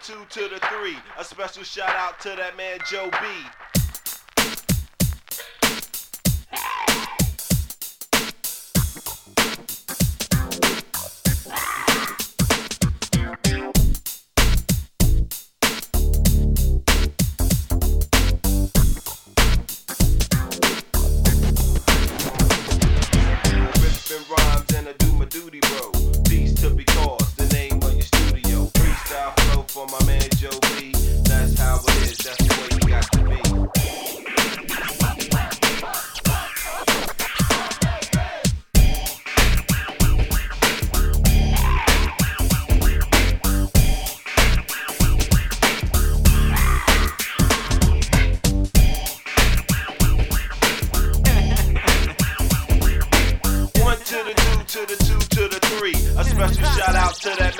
two to the three. A special shout out to that man Joe B. A special shout out to that